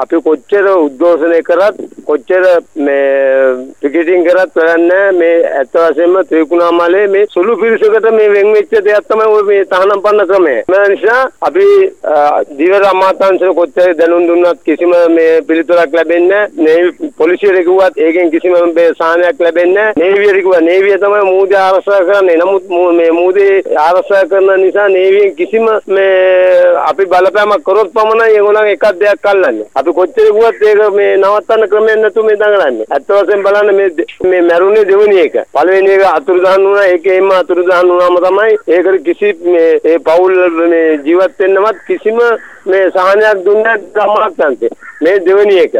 අපි කොච්චර උද්ඝෝෂණය කරත් කොච්චර මේ ටිකටින් කරත් කරන්නේ මේ ඇත්ත වශයෙන්ම ත්‍රිකුණාමලේ මේ සුළු පිරිසකට මේ වෙන් වෙච්ච දෙයක් තමයි ඔය මේ තහනම් පන්න ක්‍රමය. මේ නිසා අපි දිවර අමාත්‍යාංශ කොච්චර දැනුම් දුන්නත් කිසිම මේ පිළිතුරක් ලැබෙන්නේ නැහැ. පොලිසියට කිව්වත් ඒකෙන් කිසිම මේ සාහනයක් ලැබෙන්නේ නැහැ. නේවියට කිව්වා නේවිය තමයි මූදේ ආරක්ෂා කරන්නේ. නමුත් මේ මූදේ ආරක්ෂා කරන නිසා නේවියෙන් කිසිම මේ අපි බලපෑමක් කරොත් පමණයි ඒගොල්ලන් එකක් දෙයක් අල්ලන්නේ. අපි කොච්චර කිව්වත් ඒක මේ නවත්තන්න ක්‍රමයක් නැතුව මේ දඟලන්නේ. ඇත්ත වශයෙන් බලන්න මේ මේ මැරුණේ දෙවෙනි එක. පළවෙනි එක අතුරුදහන් වුණා. ඒකේම අතුරුදහන් වුණාම තමයි ඒකට කිසි මේ ඒ පවුල් මේ ජීවත් වෙන්නවත් කිසිම මේ සහනයක් දුන්නේ නැහැ අමාත්‍යාංශේ. මේ දෙවෙනි එක.